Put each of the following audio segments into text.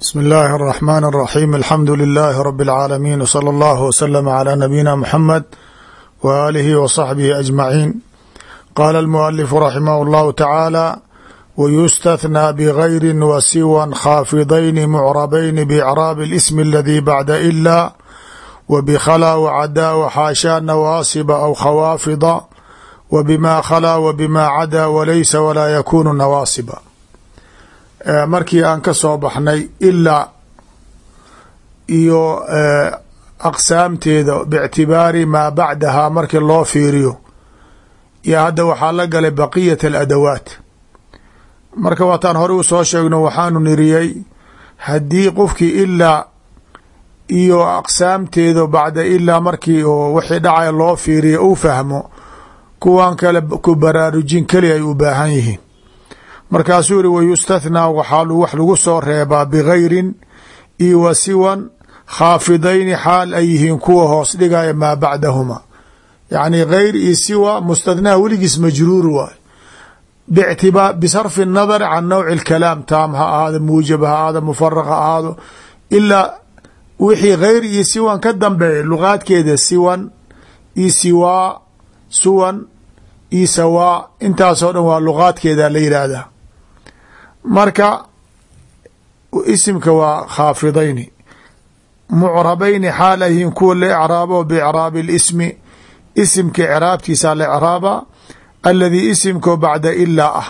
bsmi اllahi الرحmn الرaxيm alxamdu لilaahi rb اlcaalamiin wslى اllah wslm عlى nabiyina mxamed w alihi w صaxbihi aجmaciin qaala اlmualifu raximah اllahu tacaala wyustathnى bgayri wa siwan khaafidayn mucrabayn bicraabi اlism اladii bacda ila w bkhlى wcadaa wxaashaa nawaasiba aw khawaafida w bma khlىa w markii aan ka soo baxnay ilaa iyo aqsaamteeda bictibaari maa bacdahaa markii loo fiiriyo. Iyo hadda waxaa la galay baqiyat aladawaat. Marka waataan hore u soo sheegno waxaanu niriyey haddii qofkii ilaa iyo aqsaamteeda bacda ilaa markii oo wixii dhacaya loo fiiriyo uu fahmo kuwan kale ku baraarujin keli ay u baahan yihiin markaasuu yihi wayustathnaa waxaa wax lagu soo reebaa bigayrin iyo wa siwan khaafidayni xaal ay yihiin kuwa hoos dhigaya maa bacdahuma yacni gayr iyo siwa mustathnaha weligiis majruur waay bictibaa bisarfi الnadar can nawci اlkalaam taam ha ahaado muujab ha ahaado mufaraq ha ahaado ilaa wixii gayr iyo siwan ka dambeeya luqaadkeeda siwan iyo siwaa suwan iyo sawaa intaasoo dhan waa luqaadkeeda la yidhaahdaa marka isimka waa khaafidayni mucrabayni xaal kuwa la ecraabo bicraabi اlismi isimka ecraabtiisa la ecraaba aladii isimkoo bacda ilaa ah.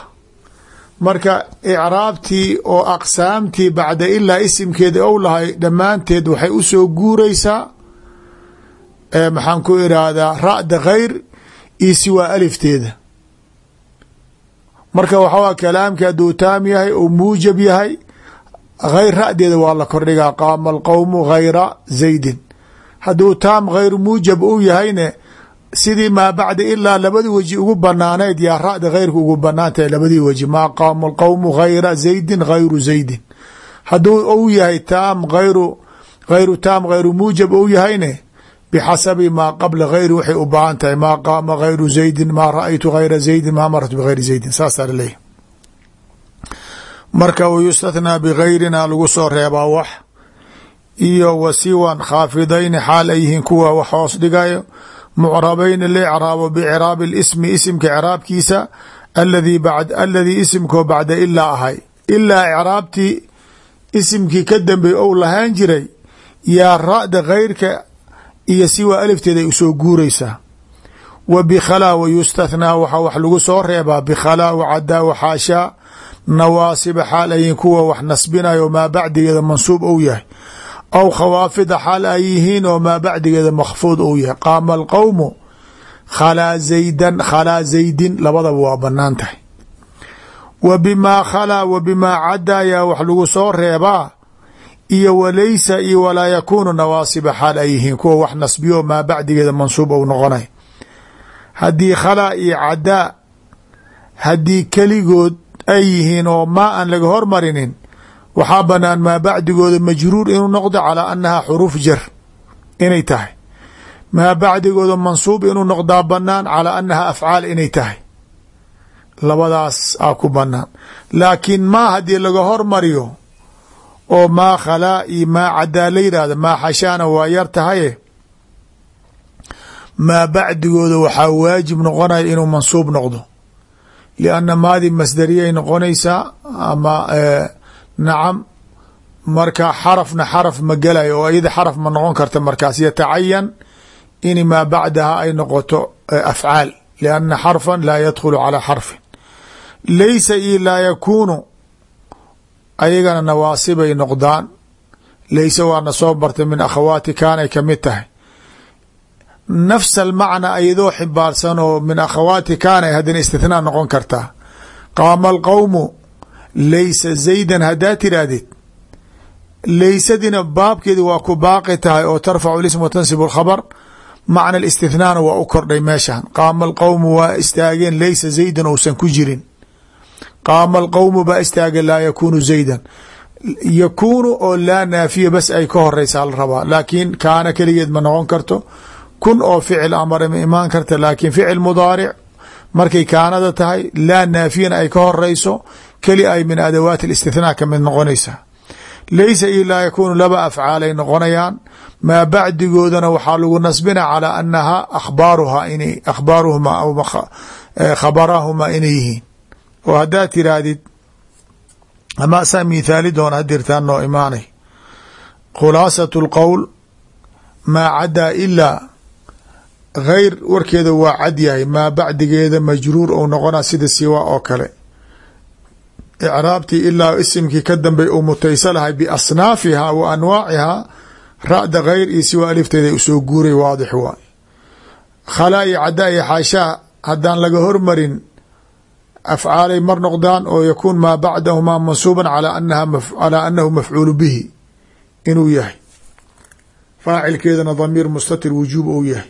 Marka ecraabtii oo aqsaamtii bacda ilaa isimkeeda ou lahay dhammaanteed waxay u soo guureysaa maxaan ku iraahdaa ra'da khayr iyo siwaa alifteeda marka waxaa kalaamki hadduu taam yahay ou muujab yahay hayr ra'deeda waa la kordhigaa. Qaama alqowmu hayra zaydin. Hadduu taam hayr muujab u yahayne sidii maa bacda ilaa labadii weji ugu banaaneyd yaa ra'da hayrka ugu bannaan tahay labadii weji maa qaama alqowmu hayra zaydin hayru zaydin. Hadduu ou yahay taam hayru hayru taam hayru muujab ou yahayne bxasabi maa qabla gayri waxay u baahan tahay maa qaama gayru zaydin maa ra'aytu gayra zaydin maa maratu bgayri zaydin saasaa laleeyahy marka wayustathnaa bigayrina lagu soo reebaa wax iyo wa siwan khaafidayni xaal ay yihiin kuwa wax hoos dhigayo mucrabayni la ecraabo bicraabi lismi isimka ecraabkiisa aladii isimkoo bacda ilaa ahay ilaa ecraabtii isimkii ka dambey ou lahaan jiray yaa ra'da gayrka iyo siwa alifteeda ay u soo guureysaa wa bikhalaa wa yustathnaa waxaa wax lagu soo reebaa. Bikhalaa wacadaa waxaashaa nawaasiba xaal ayihiin kuwa wax nasbinayo maa bacdigeeda mansuub ou yahay. Aw khawaafida xaal ay yihiin oo maa bacdigeeda makhfuud ou yahay. Qaama alqowmu khalaa zaydan khalaa zaydin labadaba waa bannaan tahay. Wa bimaa khalaa wa bimaa cadaa yaa wax lagu soo reebaa iyo walaysa iyo walaa yakuunu nawaasiba xaal ay yihiin kuwa wax nasbiyo maa bacdigeeda mansuub ou noqonay. Haddii khalaa iyo cadaa haddii keligood ay yihiin oo maa aan laga hormarinin waxaa banaan maa bacdigooda majruur inuu noqdo calaa annahaa xuruuf jar inay tahay. Maa bacdigooda mansuub inuu noqdaa banaan calaa annahaa afcaal inay tahay. Labadaas aa ku banaan laakiin maa haddii laga hormariyo oo maa khalaa iyo maa cadaa la yidhaahda maa xashaana waa yar tahaye. Maa bacdigooda waxaa waajib noqonaya inuu mansuub noqdo. Lianna maadii masdariyay noqonaysaa ama nacam marka xarafna xaraf ma gelayo oo iyada xaraf ma noqon karta markaas. Yatacayan in maa bacdaha ay noqoto afcaal. Lianna xarfan laa yadkhulu calaa xarfin. Laysa io laa yakuunu ayagana nawaasibay noqdaan. Layse waana soo bartay min akhawaati kaanay ka mid tahay. Nafs almacna ayadoo xibaarsan oo min akhawaati kaanay haddana istithnaa noqon kartaa. Qaama alqowmu laysa zaydan haddaa tirahdid laysadina baabkeedi waa ku baaqi tahay oo tarfacu lism wa tansibu alkhabar macna alistithnaana waa u kordhay meeshan qaama alqowmu waa istaageen laysa zaydan ousan ku jirin qaama alqowmu baa istaageen laa yakuunu zaydan. Yakuunu oo laa naafiya bas ay ka horeysaa la rabaa. Laakiin kaana keligeed ma noqon karto. Kun oo ficil amare ma imaan karta laakiin ficil mudaaric. Markay kaanada tahay laa naafiyana ay ka horeyso keli ay min adawaati اlاstithnaa ka mid noqonaysaa laysa io laa yakuunu laba afcaalay noqonayaan. Maa bacdigoodana waxaa lagu nasbina calaa anaha akhbaaruhaa aw khabaraahuma inay yihiin oo haddaad tiraahdid ama asaa mithaali doona hadirtaan noo imaanay. Khulaasatu lqowl maa cadaa ilaa gayr warkeeda waa cad yahay maa bacdigeeda majruur ou noqona sida siwa oo kale. Icraabtii ilaa isimkii ka dambey uu mutaysa lahay biasnaafihaa wa anwaacihaa ra'da gayr iyo siwa alifteeda u soo guuray waadix waay. Khalaa iyo cadaa iyo xaashaa haddaan laga hormarin afcaalay mar noqdaan oo yakuun maa bacdahumaa mansuuban calaa anahu mafcuulu bihi inuu yahay. Faacilkeedana damiir mustatir wujuub ou yahay.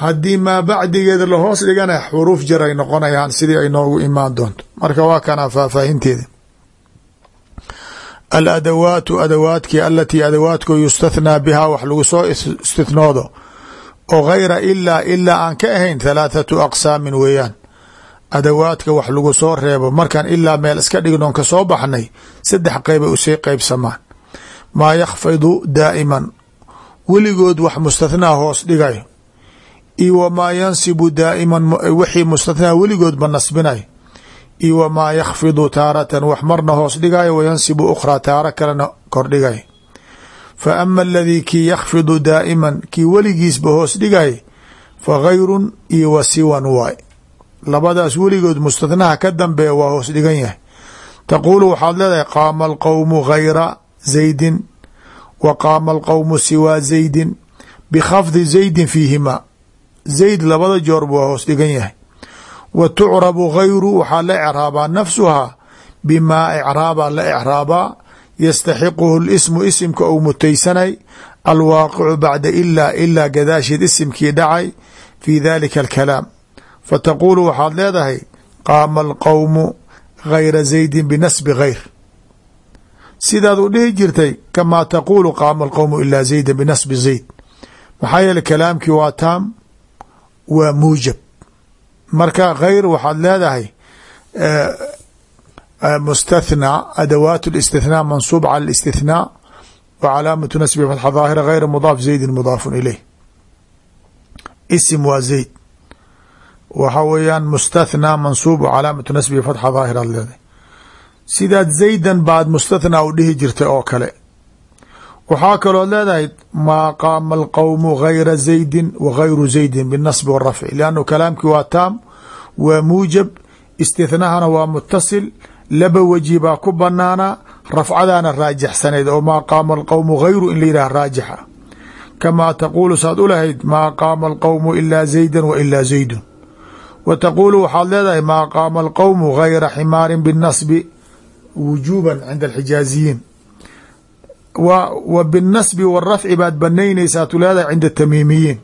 Haddii maa bacdigeeda lahoos dhigana xuruuf jar ay noqonayaan sidii ay noogu imaan doonto. Marka waa kana faahfaahinteeda aladawaatu adawaadkii alatii adawaadko yustathnaa bihaa wax lagu soo istithnoodo. Oo gayra ilaa ilaa aan ka ahayn thalaathatu aqsaamin weeyaan adawaadka wax lagu soo reebo markaan ilaa meel iska dhignoon ka soo baxnay saddex qeybay u sii qeybsamaan maa yakhfidu daa'iman. Weligood wax mustathnaa hoos dhigayo iyo wamaa yansibu daa'iman wixii mustathnaa weligoodba nasbinayo iyo wamaa yakhfidu taaratan wax marna hoos dhigayo wayansibu ukhraa taaro kalena kordhigayo fa ama aladii kii yakhfidu daa'iman kii weligiisba hoos dhigay fa gayrun iyo wa siwan waay labadaas weligood mustathnaha ka dambeeya waa hoos dhigan yahay. Taquulu waxaad leedahay qaama alqowmu gayra zaydin wa qaama alqowmu siwaa zaydin bikhafdi zaydin fiihimaa zayd labada joorba waa hoos dhigan yahay. Wa tucrabu gayru waxaa la ecraabaa nafsuhaa bimaa ecraabaa la ecraabaa yastaxiquhu lismu isimka ou mutaysanay alwaaqicu bacda ilaa ilaa gadaasheed isimkii dhacay fi dalika alkalaam fataquulu waxaad leedahay qaama alqowmu gayra zaydin binasbi gayr sidaad u dhihi jirtay kamaa taquulu qaama alqowmu ilaa zayda binasbi zayd maxaa yeele kalaamkii waa taam waa muujab marka gayr waxaad leedahay mustathnaa adawaat اlاstithnaa mansuub cala الاstithnaa wa calaamatu nasbi fatxa daahira gayra mudaaf zaydin mudaafun ilayh isim waa zayd waxa weeyaan mustathnaa mansuub wa calaamatu nasbi fatxa daahir aad leedahay. Sidaad zaydan baad mustathnaa u dhihi jirtay oo kale. Waxaa kaloo leedahay maa qaama alqowmu gayra zaydin wa gayru zaydin binasbi warafci liannu kalaamkii waa taam waa muujab istithnahana waa mutasil laba weji baa ku banaana rafcadaana raajixsanayd oo maa qaama alqowmu gayru in la yidhah raajixa. Kamaa taquulu saad u lahayd maa qaama alqowmu ilaa zaydan wa ilaa zaydun wa taquulu waxaad leedahay maa qaama alqowmu gayra ximaarin binasbi wujuuban cinda alxijaaziyiin wa binnasbi warafci baad banaynaysaa tu leedahay cinda tamiimiyiin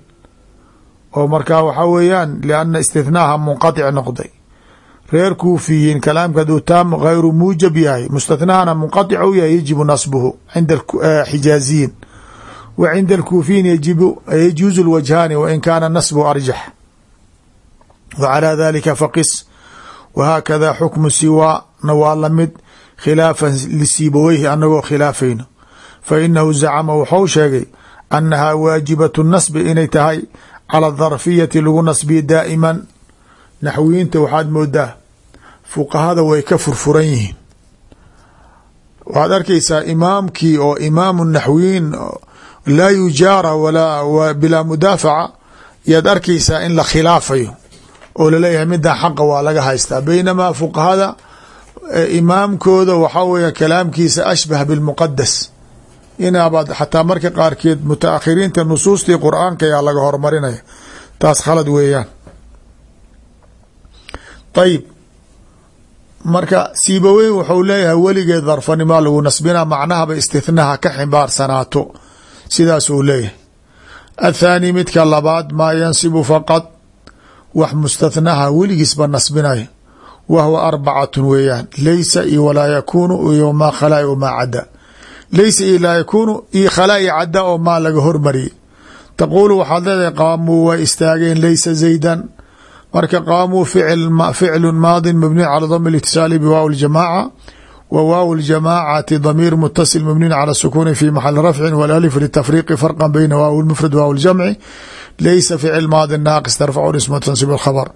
oo markaa waxaa weeyaan lianna istithnaaha munqatic noqday reer kuufiyiin kalaamka haduu taam gayru muujab yahay mustathnahana munqatic u yahay yajibu nasbuhu cinda xijaaziyiin wa cinda alkuufiyiin yajibu yajuuzu lwajhaani wain kaana nasbu arjax wa calaa dalika faqis. Wahaakada xukmu siwaana waa la mid khilaafan lisiibaweyhi anagoo khilaafayno fa inahu zacama waxau sheegay annahaa waajibatu nasbi inay tahay cala darfiyati lagu nasbiya daa'iman. Naxwiyiinta waxaad moodaa fuqahada way ka furfuran yihiin. Waxaad arkaysaa imaamkii oo imaamu naxwiyiin laa yujaara bilaa mudaafaca yaad arkaysaa in la khilaafayo oo la leeyahay midan xaqa waa laga haystaa. Baynamaa fuqahada imaamkooda waxaa weeye kalaamkiisa ashbah bilmuqadas inaabaad xataa marka qaarkeed mutaakhiriinta nusuustii qur'aanka ayaa laga hormarinaya taas khalad weeyaan. Ayib marka siibaweyn wuxuu leeyahay weligeed darfanimaa lagu nasbina macnahaba istithnaha ka ximbaarsanaato. Sidaas uu leeyahay. Athaani midka labaad maa yansibu faqad wax mustathnaha weligiisba nasbinayo wa huwa arbacatun weeyaan. Laysa iyo walaa yakuunu iyo maa khalaa wamaa cadda. Laysa iyo laa yakuunu iyo khalaa iyo cadda oo maa laga hormariyey taquulu waxaad leedahay qaamuu way istaageen laysa zaydan. Marka qaamuu ficlu maadin mabniy cala dam اlitisaali biwaaw اljamaaca wa waaw ljamaacati damiir mutasil mabniin cala sukuuni fi maxali rafcin walalif litafriiqi farqa bayna waaw lmufrad waaw ljamci laysa ficil maadi naaqis tarfacu isma tansib alkhabr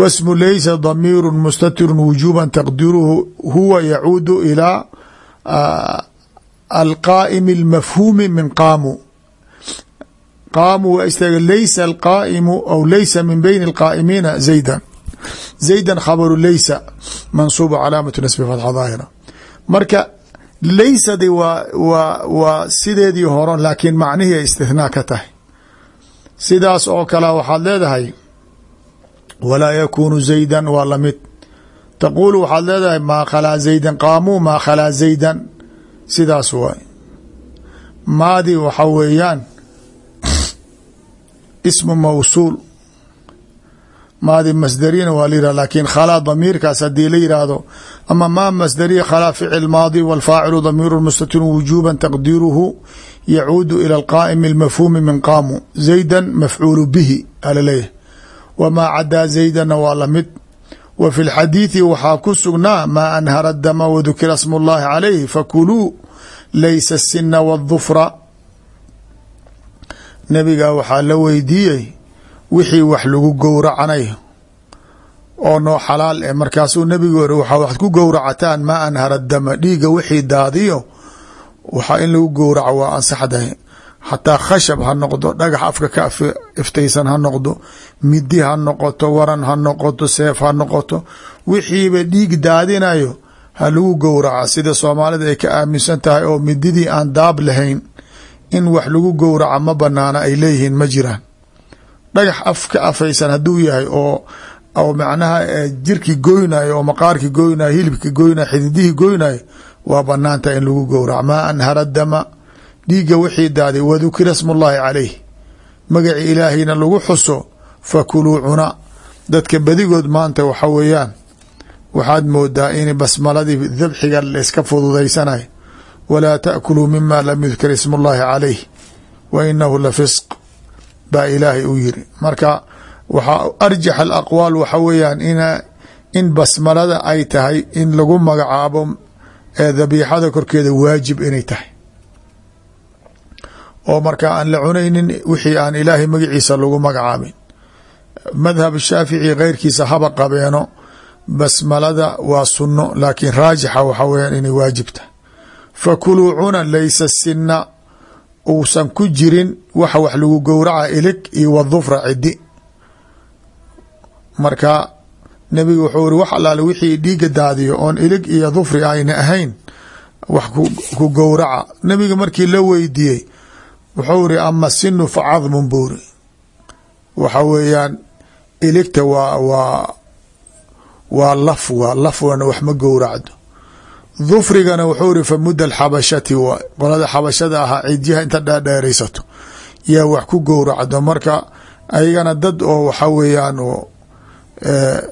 wasmu laysa damiiru mustatiru wujuba taqdiruhu huwa yacuudu ilaa alqaa'imi اlmafhuumi min qaamu qaamu waa istaaga laysa alqaa'imu aw laysa min bayni alqaa'imiina zaydan zaydan khabaru laysa mansuubu calaamatu nasbi fatxa daahira marka laysadi waa waa waa sideedii horo laakiin macnihii ay istithnaa ka tahay. Sidaas oo kale waxaad leedahay walaa yakuunu zaydan waa la mid taquulu waxaad leedahay maa khalaa zaydan qaamuu maa khalaa zaydan. Sidaas waay. Maadi waxa weeyaan ismu mawsuul maadi masdariyana waa la yihah laakiin khalaa damiirkaas haddii la yidhaahdo ama maa masdariya khalaa ficil maadi walfaacilu damiiru mustatiru wujuban taqdiiruhu yacuudu ila alqaa'imi almafhuumi min qaamu zaydan mafcuulu bihi alaleeyahy wamaa cadaa zaydanna waa la mid wa fi lxadiidi waxaa ku sugnaa maa anhara dama wadukira smu llahi calayhi fakuluu laysa sina wadufra nabigaa waxaa la weydiiyey wixii wax lagu gowracanayo oo noo xalaal eh markaasuu nabigu ori waxaa waxad ku gowracataan maa anhara dama dhiiga wixii daadiyo? Waxaa in lagu gowraco waa ansaxdahay xataa khashab ha noqdo dhagax afka ka iftaysan ha noqdo midi ha noqoto waran ha noqoto seef ha noqoto wixiiba dhiig daadinayo ha lagu gowraca sida soomaalida ay ka aaminsan tahay oo mididii aan daab lahayn in wax lagu gowraca ma banaana ay leeyihiin ma jiraan dhagax af ka afaysan hadduu yahay oo oo macnaha jirki goynayo oo maqaarki goynayo hilibki goynayo xididihii goynayo waa banaanta in lagu gowrac maa anhara dama dhiigga wixii daaday. Wadukira smullahi calayh. Magaci ilaahayna lagu xuso fakuluu cuna. Dadka badigood maanta waxa weeyaan waxaad moodaa in basmaladii dabxiga layska fududaysanayo walaa taakuluu mima lam yudkar ismu llahi calayh wa inahu la fisq baa ilaahay u yiri marka waxaa arjax alaqwaal waxa weeyaan in in basmalada ay tahay in lagu magacaabo ee dabiixada korkeeda waajib inay tahay. Oo marka aan la cunaynin wixii aan ilaahay magaciisa lagu magacaabin madhab shaafici keyrkiisa haba qabeeno basmalada waa sunno laakiin raajixa waxa weyaan inay waajib tahay. Fakuluu cuna laysa sina uusan ku jirin waxa wax lagu gowraca ilig iyo wadufra cidi marka nebigu wuxuu iri wax allaale wixii dhiiga daadiyo oon ilig iyo dufri ayna ahayn wax ku gowraca. Nebiga markii la weydiiyey wuxuu iri ama sinu fa cadmun buuri waxa weeyaan iligta waa waa waa laf waa lafwana wax ma gowracdo dufrigana wuxuu iri fa mudda alxabashati waay qolada xabashada ahaa cidyaha inta dheerdheeraysato yaa wax ku gowracdo marka ayagana dad oo waxa weeyaan oo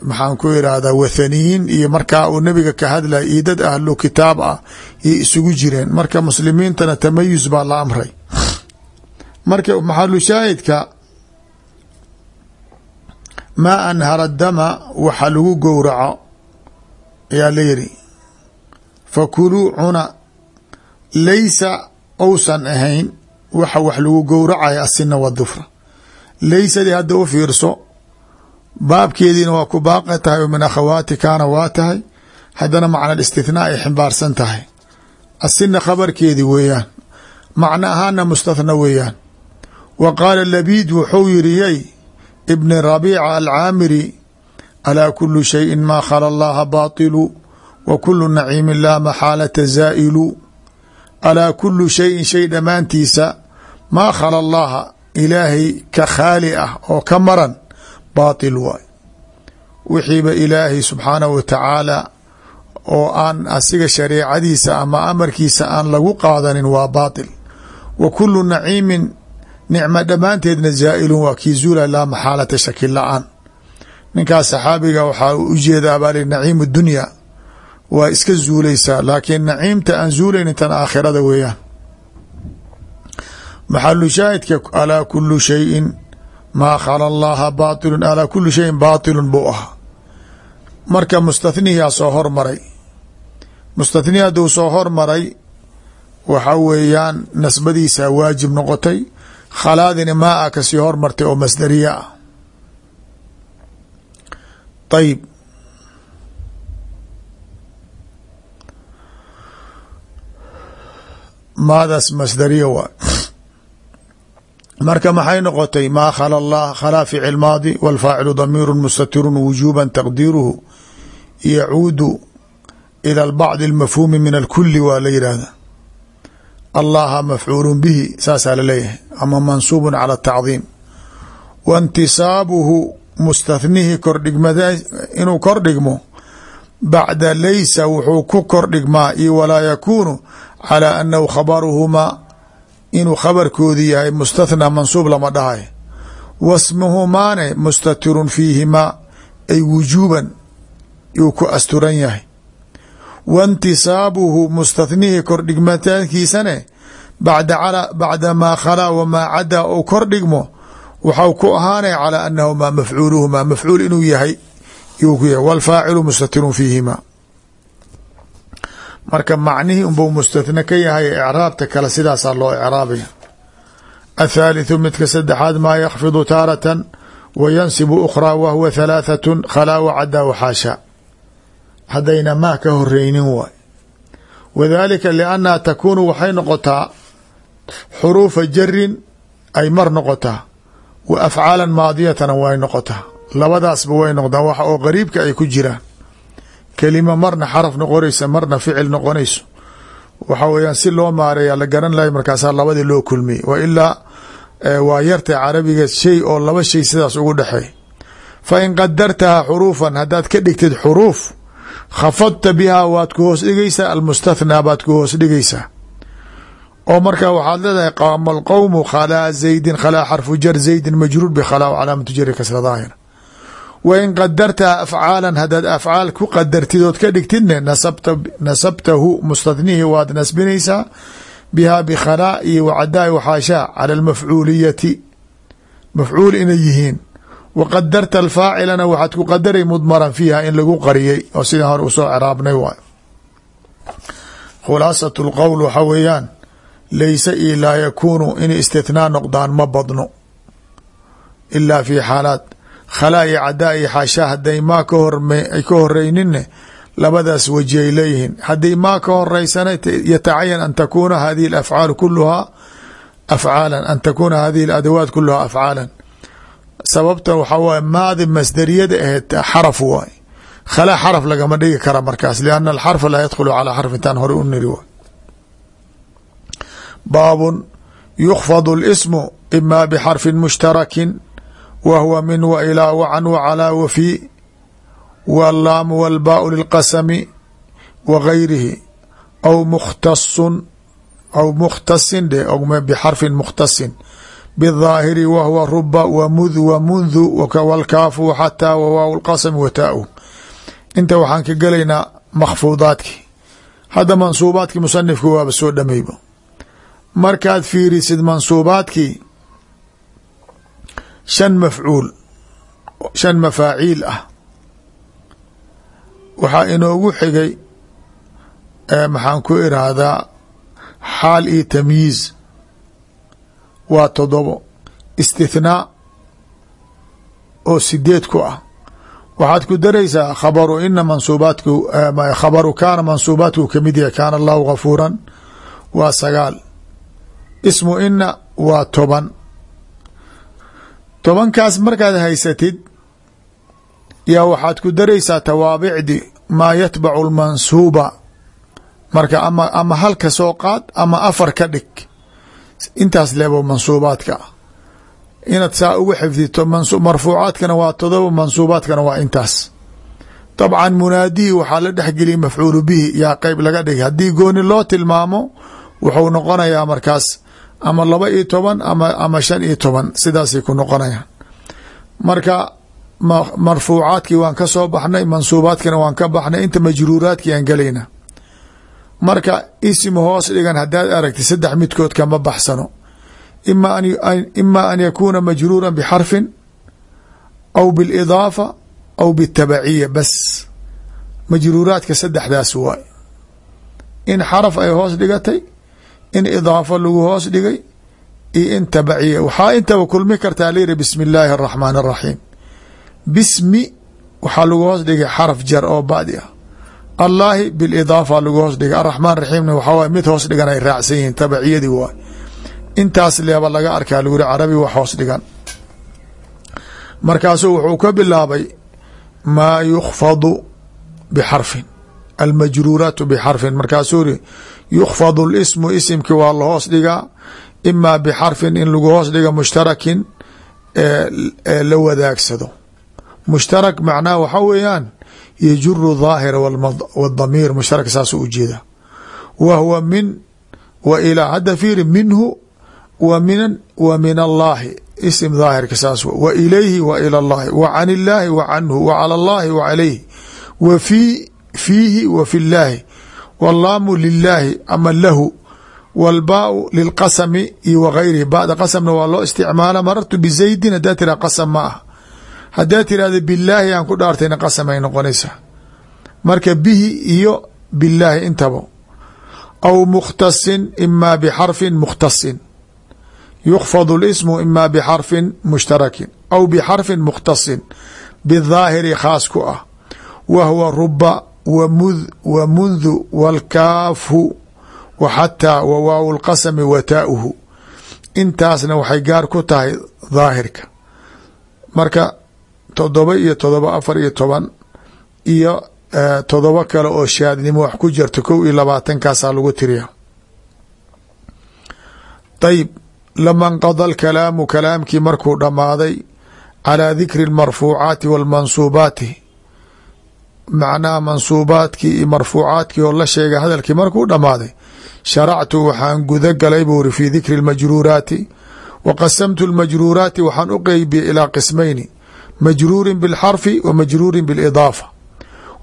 maxaan ku irahdaa wathaniyiin iyo markaa uu nebiga ka hadlay iyo dad ahlu kitaab ah iyo isugu jireen. Marka muslimiintana tamayus baa la amray. Marka maxalu shaahidka maa anhara dama waxa lagu gowraco ayaa la yiri fakuluu cuna. Laysa ousan ahayn waxa wax lagu gowracaya asina wadufra laysadii hadda u fiirso baabkeediina waa ku baaqi tahay oo min akhawaati kaana waa tahay. Haddana macna istithnaa ay ximbaarsan tahay. Asina khabarkeedii weeyaan macno ahaana mustathna weeyaan. Wa qaala labiid wuxuu yiri yay ibni rabiica alcaamiri alaa kulu shayin maa khala allaha baatilu wa kulu naciimin laa maxaalata zaa'ilu. Alaa kulu shayin shay dhammaantiisa maa khala allaha ilaahay ka khaali ah oo ka maran baatil waay. Wixiiba ilaahay subxaanahu wa tacaala oo aan asiga shareecadiisa ama amarkiisa aan lagu qaadanin waa baatil. Wa kulu naciimin nicmo dhammaanteedna zaa'ilun waa kii zuula laa maxaalata shaki la'aan. Ninkaas saxaabiga waxaa u jeedaa baali naciim dunya waa iska zuulaysaa laakiin naciimta aan zuulaynin tan aakhirada weeyaan maxalu shaahidka alaa kulu shayin maa khala allaha baatilun alaa kuli shayin baatilun buu ahaa. Marka mustathnihiyaa soo hormaray mustathni hadduu soo hormaray waxa weeyaan nasbadiisa waajib noqotay. Khalaadina maa a ka sii hormartay oo masdariya ah ayib maadaas masdariya waa marka maxay noqotay maa khala allah khalaa ficil maadi wاlfaacilu damiiru mustatiru wujuba taqdiiruhu yacuudu ilى bacdi اlmafhuumi min alkuli waa la yidhaahda allaha mafcuulu bihi saasaa laleeyahay ama mansuubu calى الtacdiim wa اntisaabuhu mustathnihi kordhigmada inuu kordhigmo bacda laysa wuxuu ku kordhigmaa iyo walaa yakuunu calى anahu khabaruhumaa inuu khabarkoodi yahay mustathnaa mansuub lama dhahay wasmuhumaane mustatirun fiihimaa ay wujuuban yuu ku asturan yahay wa intisaabuhu mustathnihii kordhigmataankiisane bacda maa khalaa wamaa cadaa ou kordhigmo waxau ku ahaanaya calى anahu maa mafcuuluhumaa mafcuul inuu yahay yuu ku yahay wاlfaacilu mustatirun fiihimaa marka macnihii unbuu mustathne ka yahay ecraabta kale sidaasaa loo ecraabaya athaalitثu midka saddexaad maa yakfidu taaratan wa yansibu ukhraa wa huwa halaaثatu khalaa wacadaa waxaasha haddayna maa ka horeynin waay. Wadalika liannaha takuunu waxay noqotaa xuruufa jarin ay mar noqotaa. Wa afcaalan maadiyatana way noqotaa. Labadaasba way noqdaan. Wax oo qariibka ay ku jiraan kelima marna xaraf noqonaysa marna ficil noqonayso. Waxa weeyaan si loo maareeya la garan lahay markaasaa labadii loo kulmiyey wa ilaa waa yartay carabiga shay oo laba shay sidaas ugu dhexeey fa in qadartahaa xuruufan haddaad ka dhigtid xuruuf khafadta bihaa waad ku hoos dhigaysaa almustathnaa baad ku hoos dhigaysaa. Oo markaa waxaad leedahay qaama alqowmu khalaa zaydin khalaa xarfu jar zaydin majruur bkhalaa calaamatu jari kasra daahir wa in qadartaha afcaalan haddaad afcaal ku qadartid ood ka dhigtidne nasabtahu mustathnihii waad nasbinaysaa bihaa bikhalaa iyo wacadaai waxaashaa cala almafcuuliyati mafcuul inay yihiin wa qadarta alfaacilana waxaad ku qadaray mudmaran fiiha in lagu qariyey oo sidaan hore u soo ceraabnay waay khulaasat lqowl waxa weeyaan laysa io laa yakuunu inay istithnaa noqdaan ma badno ilaa fi xaalaat khalaa iyo cadaa iyo xaashaa hadday maa ka horeyninne labadaas weji ay leeyihiin. Haddii maa ka horeysana yatacayan an takuuna hadihi alafcaal kuluhaa afcaalan an takuuna hadihi aladawaat kuluhaa afcaalan sababta waxaa waaye maadi masdariyada aheed xaraf waay. Khalaa xaraf lagama dhigi kara markaas lianna alxarfa laa yadkhulu calaa xarf intaan hore u niri waay. Baabun yukfadu اlismu ima bxarfin mushtarakin wa huwa min wa ilaa wacan wacalaa wafii wallaamu walbaau lilqasami wa gayrihi aw mukhtasun aw mukhtasin dheh bixarfin mukhtasin bidaahiri wa huwa ruba wamud wamundu wlkaafu xataa wawaaw lqasami wataau inta waxaan ka gelaynaa makhfuudaadkii hadda mansuubaadkii musanifka waaba soo dhameybo markaad fiirisid mansuubaadkii shan mafcuul shan mafaaciil ah. Waxaa inoogu xigay maxaan ku iraahdaa xaal iyo tamyiiz waa todobo istithnaa oo sideed ku ah. Waxaad ku daraysaa khabaru ina mansuubaatku khabaru kaana mansuubaatku ka mid yahay kaana allahu gafuuran waa sagaal. Ismu ina waa toban tobankaas markaad haysatid yaa waxaad ku daraysaa tawaabicdi maa yatbacu lmansuuba marka ama ama halka soo qaad ama afar ka dhig. Intaas leebo mansuubaadka. Inaad saa ugu xifdito marfuucaadkana waa todoba mansuubaadkana waa intaas. Dabcan munaadihi waxaa la dhexgeliyay mafcuulu bihi yaa qeyb laga dhigay. Haddii gooni loo tilmaamo wuxuu noqonayaa markaas ama laba iyo toban ama ama shan iyo toban sidaasay ku noqonayaan. Marka marfuucaadkii waan ka soo baxnay mansuubaadkina waan ka baxnay inta majruuraadkii aan gelayna. Marka isim hoos dhigan haddaad aragti saddex midkood kama baxsano. Ima an yakuuna majruura bxarfin aw biاlidaafa aw bitabaciya bas. Majruuraadka saddexdaas waay. In xaraf ay hoos dhigatay in idaafo lagu hoos dhigay iyo in tabaciya waxaa intaba kulmi kartaa layidhi bismi illaahi araxmaan araxiim bismi waxaa lagu hoos dhigay xaraf jar oo badi ah. Allaahi bilidaafa lagu hoos dhigay. Araxmaan raxiimna waxaa waay mid hoos dhigan ay raacsan yihiin tabaciyadii waay intaas leeba laga arkaa lagu yihi carabi wax hoos dhigan. Markaasuu wuxuu ka bilaabay maa yukfadu bixarfin almajruuraatu bixarfin. Markaasuu iri yukfadu lismu isimki waa la hoos dhigaa imaa bixarfin in lagu hoos dhiga mushtarakin ee la wadaagsado. Mushtarak macnaha waxaa weeyaan yajuru daahira wdamiir mushtarak saasuu ujeeda wa huwa min wa ilaa hadda fiiri minhu wa min wa min allaahi isim daahirka saas wa ilayhi wa ila allahi wa can illaahi wa canhu wa cala allahi wa calayhi. Wa fii fiihi wa fi llaahi wallaamu lilaahi ama lahu wاlbaau lilqasami iyo wagayrihi bada qasamna waa loo isticmaala marartu bizaydin hadaa tira qasam ma ah hadaa tirahda bilaahi aan ku dhaartayna qasam ay noqonaysaa marka bihi iyo bilaahi intaba. Aw mukhtasin ima bxarfin mukhtasin. Yukfad اlismu ima bxarfin mushtarakin. Aw bxarfin mukhtasin. Bidaahiri khaas ku ah. Wa huwa ruba wmud wa mundu wاlkaafhu wa xataa wa waaw lqasami wa taauhu intaasna waxay gaar ku tahay daahirka marka todoba iyo todoba afar iyo toban iyo todoba kale oo shaadnimo wax ku jirta kow iyo labaatankaasaa lagu tiriya ayib lama nqada alkalaamu kalaamkii markuu dhammaaday calaa dikri اlmarfuucaati wاlmansuubaati macnaha mansuubaadkii iyo marfuucaadkii oo la sheegay hadalkii markuu dhammaaday sharactu waxaan guda galay buu ri fii dikri اlmajruuraati wa qasamtu اlmajruuraati waxaan u qeybiyey ilaa qismayni majruurin biاlxarfi wa majruurin biاlidaafa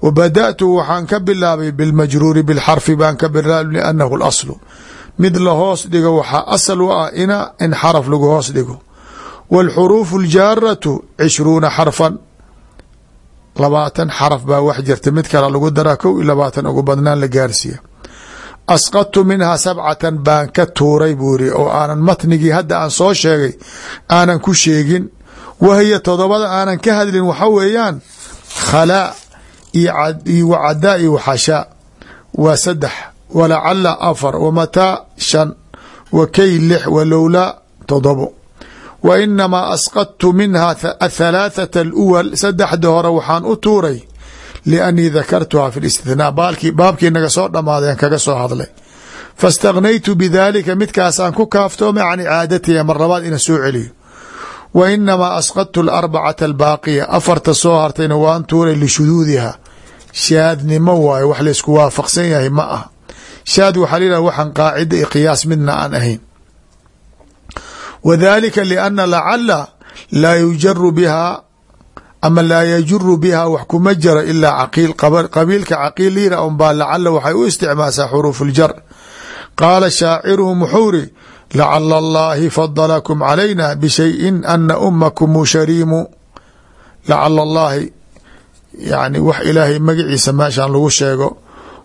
wa bada'tu waxaan ka bilaabay bilmajruuri bilxarfi baan ka bilaabay liannahu اlaslu mid la hoos dhigo waxaa asal u ah ina in xaraf lagu hoos dhigo wاlxuruufu اljaaratu cishruuna xarfan labaatan xaraf baa wax jirta. Mid kale lagu daraa kow iyo labaatan ugu badnaan la gaarsiiya. Asqadtu minhaa sabcatan baan ka tuuray buu iri oo aanan matnigii hadda aan soo sheegay aanan ku sheegin. Wahiya todobada aanan ka hadlin waxa weeyaan khalaa iyo wacadaa iyo waxashaa waa saddex walacala afar wamataa shan wa kay lix walowlaa todobo wa inamaa asqadtu minha athalaathata aluwal saddexda hore waxaan u tuuray liannii dakartuha fi listithnaa baabkii naga soo dhammaadeen kaga soo hadlay faاstagnaytu bidalika midkaasaan ku kaaftoomay can icaadatiha mar labaad ina soo celiyo wa inamaa asqadtu alarbacata albaaqiya afarta soo hartayna waan tuuray lishuduudiha shaadnimo waayo wax laysku waafaqsan yahay ma ah shaad waxaa la yidhah waxaan qaacida qiyaas midna aan ahayn wadalika lianna lacala laa yujaru biha ama laa yajuru biha wax kuma jaro ilaa caqiil qabiilka caqiil yira un baa lacala waxay u isticmaashaa xuruuf uljar qaala shaaciruhum wuxuu ri lacala allahi fadalakum calayna bishayin ana umakum shariimu lacala allahi yani wax ilaahay magaciisa meeshan lagu sheego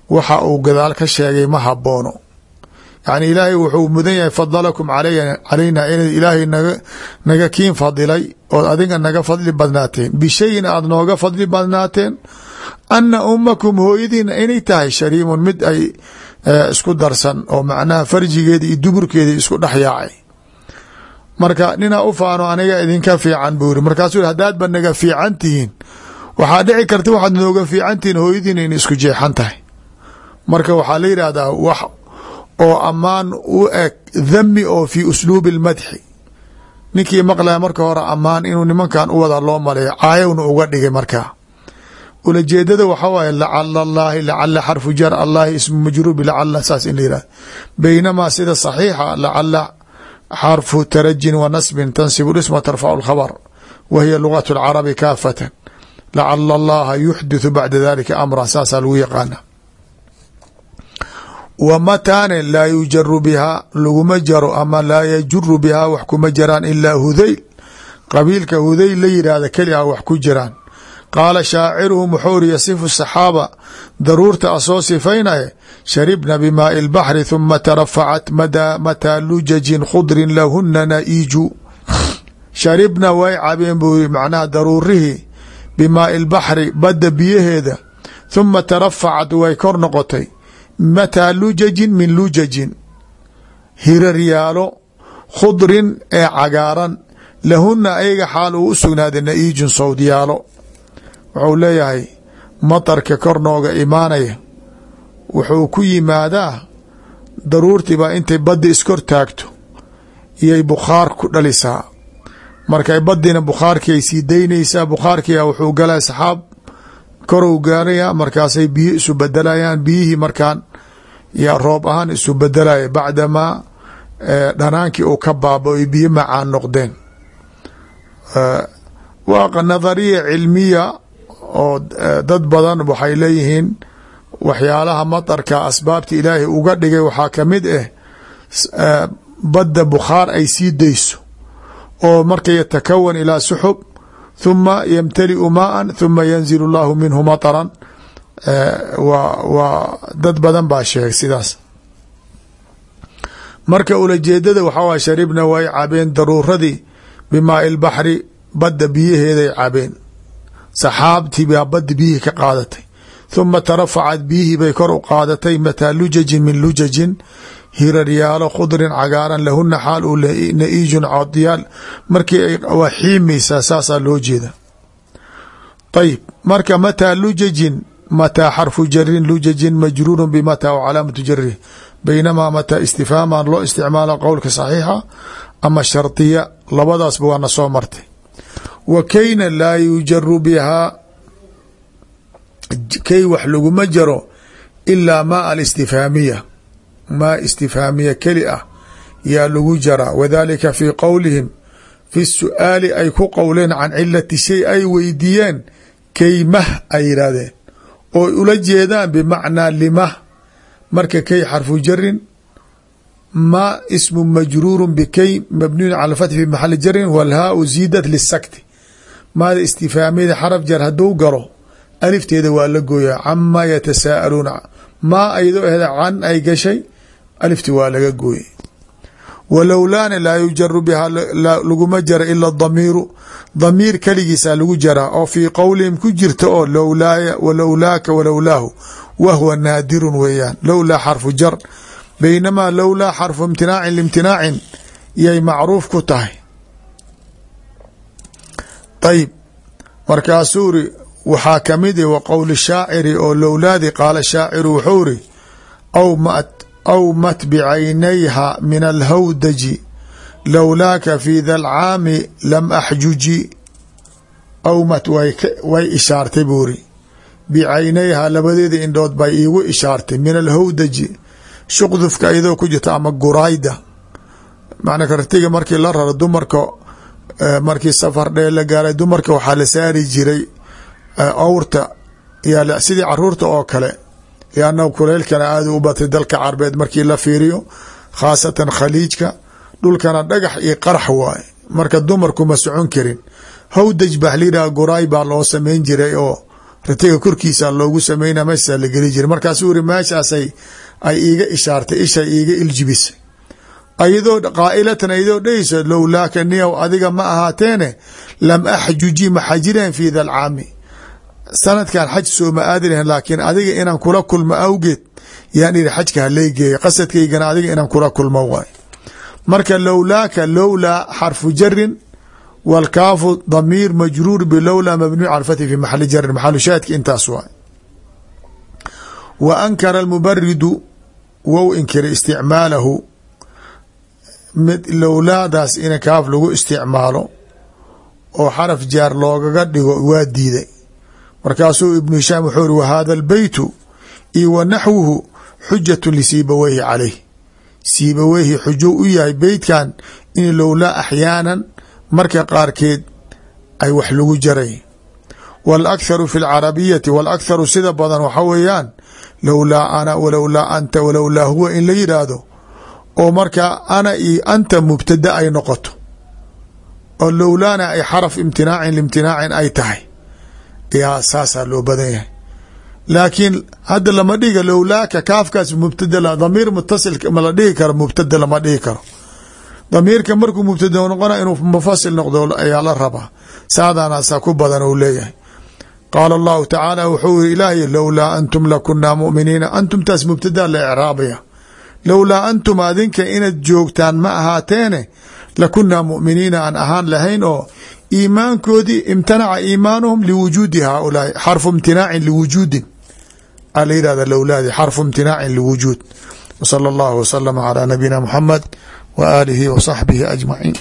waxa uu gadaal ka sheegay ma haboono yani ilaahay wuxuu mudan yahay fadalakum calayna inay ilaahay naga kiin fadilay ood adiga naga fadli badnaateen. Bishayin aada nooga fadli badnaateen ana umakum hooyadiina inay tahay shariimun mid ay isku darsan oo macnaha farjigeeda iyo isku dhex marka ninaa u faano aniga idinka fiican buu yiri markaasuu haddaadba naga fiican tihiin waxaa dhici karta waxaad nooga fiican tihiin hooyadiina inay isku jeexan marka waxaa la yidhaahdaa wax oo ammaan u eg dhami oo fii usluubi اlmadxi ninkii maqlaya marka hore ammaan inuu nimankan u wada loo maleeyo caayowna uga dhigay markaa ulajeedada waxaa waaye lacala allaahi lacala xarfu jar allahi ismu majruubi lacala saas in la yihahdo baynamaa sida saxiixa lacala xarfu tarajin wa nasbin tansibu dhisma tarfacu lkhabar wa hiya lugatu اlcarabi kaafatan. Lacala allaha yuxdithu bacda dalika amra saasaa lagu yaqaana wa mataane laa yujaru bihaa laguma jaro ama laa yajuru bihaa wax kuma jiraan ilaa hudayl qabiilka hudayl la yidhaahda keli a wax ku jiraan qaala shaaciruhum wuxuu iri yasifu saxaaba daruurta asoo sifaynaya sharibna bimaai اlbaxri huma tarafacat mataa lujajin khudrin lahuna na'iiju sharibna way cabeen buu yiri macnaha daruurihii bimaai lbaxri badda biyaheeda huma tarafacat way kor noqotay mataa lujajin min lujajin hiraryaalo khudrin ee cagaaran. Lahuna ayaga xaal uu u sugnaaday na'iijun sawdyaalo. Wuxuu leeyahay matarka kor nooga imaanaya. Wuxuu ku yimaadaa daruurtiibaa intay badda iskor taagto. Iyay bukhaar ku dhalisaa. Markay badina bukhaarkii ay sii daynaysaa bukhaarkia wuxuu galaa saxaab. Korow gaaraya markaasay biyo isu bedelayaan biyihii markaan yaa roob ahaan isu bedelaya bacdamaa dhanaankii uu ka baaba ay biyo macaan noqdeen. Waa nadariya cilmiya oo dad badan waxay leeyihiin waxyaalaha matarka asbaabta ilaahay uga dhigay waxaa ka mid ah badda bukhaar ay sii dayso oo marka yatakawan ilaa suxub thuma yamtaliu maaan thuma yanzil اllahu minhu mataran waa dad badan baa sheegay sidaas. Marka ulajeedada waxaa way sharibna way cabeen daruuradii bimaai lbaxri badda biyaheeday cabeen saxaabtii baa badda biyihii ka qaadatay. Thuma tarafacat biyihii bay kor u qaadatay mataa lujajin min lujajin hiraryaalo khudrin cagaaran lahuna xaal uu na'iijun codyaal markii waa xiimaysaa saasaa loo jeeda ayib marka mataa lujajin mataa xarfu jarin lujajin majruurun bimataa w calaamatu jarih baynamaa mataa istifhaaman loo isticmaala qowlka saxiixa ama shardiya labadaasba waana soo martay wa kayna laa yujaru bihaa kay wax laguma jaro ilaa maa alistifhaamiya maa istifhaamiya keli ah yaa lagu jaraa wadalika fii qowlihim fi su'aali ay ku qowleen can cilati shay ay weydiiyeen kaymah ay yidhaahdeen oo ula jeedaan bimacnaa limah marka kay xarfu jarin ma ismu majruuru bikay mabniyun cala fathi fi maxali jarin walhaau ziidat lisakti maada istifhaamiyada xaraf jar hadduu galo alifteeda waa la gooyaa camaa yatasaa'aluuna maa aydoo ahda can ay gashay alifti waa laga gooyay walowlaana laa yujaru bihaa laguma jara ila damiiru. Damiir keligiisaa lagu jaraa oo fii qowlihim ku jirta oo lowlaaya walowlaaka walowlaahu wahwa naadirun weeyaan. Lowlaa xarfu jar baynamaa lowlaa xarfu imtinaacin liimtinaacin yay macruuf ku tahay. Ayib markaasuu ri waxaa ka mid wa qowli shaaciri oo lowlaadi qaala shaaciru wuxuu ri aw mat bicaynayha min alhawdaji lowlaaka fi da lcaami lam axjuji. Aw mat way ishaartay buuri. Bicaynayha labadeeda indhood bay iigu ishaartay min alhawdaji shuqdufka iyadoo ku jirta ama guraayda macna kartiga markii la raro dumarka markii safar dhee la gaaray dumarka waxaa la saari jiray awrta. Yaa sidii carruurta oo kale liannahu kuleylkana aada u batay dalka carbeed markii la fiiriyo khaasatan khaliijka. Dhulkana dhagax iyo qarax waaye. Marka dumarku ma socon karin. Hawdaj baa layidhaha guraay baa loo samayn jiray oo ratiga korkiisa loogu samayna meeshaa la geli jiray. Markaasuu iri meeshaasay ay iiga ishaartay ishay iiga iljibisay. Ayadoo qaa'ilatan ayadoo dhehayso lowlaaka niyow adiga ma ahaateene lam axjuji ma xajireen fi da lcaami sanadkan xaj sooma aadi lahen laakiin adiga inaan kula kulmo awgeed yaan ihi xajka haleygeeya qasadkaygana adiga inaan kula kulmo waay. Marka lowlaaka lowlaa xarfu jarin wاlkaafu damiir majruur bilowlaa mabniyu cala fathi fi maxali jarin maxalu shaahidka intaas waay. Wa ankara almubaridu wou inkiray isticmaalahu mid lowlaadaas in kaaf lagu isticmaalo oo xaraf jaar loogaga dhigo waa diiday markaasuu ibnu hishaam wuxuu iri wahada albeytu io wa naxwuhu xujatu lisiibaweyhi caleyh siibaweyhi xujo u yahay beytkan in lowlaa axyaanan marka qaarkeed ay wax lagu jaray wاlakharu fi اlcarabiyati wاlakharu sida badan waxa weeyaan lowlaa ana walowlaa anta walowlaa huwa in la yidhaahdo oo markaa ana iyo anta mubtada ay noqoto oo lowlaana ay xaraf imtinaacin limtinaacin ay tahay yaa saasaa loo badan yahay. Laakiin hadda lama dhiga lowlaaka kaafkaas mubtada damiir mutasil ma la dhihi karo mubtada lama dhihi karo. Damiirka markuu mubtada noqona inuu mufasil noqdo ayaa la rabaa. Saadaanaasa ku badan uu leeyahay. Qaala allahu tacaala wuxuu yiri ilaahay lowlaa antum lakunaa mu'miniina. Antumtaas mubtada la icraabaya. Lowlaa antum adinka inaad joogtaan ma ahaateene lakunaa mu'miniina aan ahaan lahayn oo iimaankoodii imtanaca iimaanuhum liwujuudi haaulaai. Xarfu imtinaacin liwujuudin. A la yihahda lowlaadi xarfu imtinaacin liwujuud. Wsala allahu wasalama calaa nabiyina muxamed wa aalihi wa saxbihi ajmaciin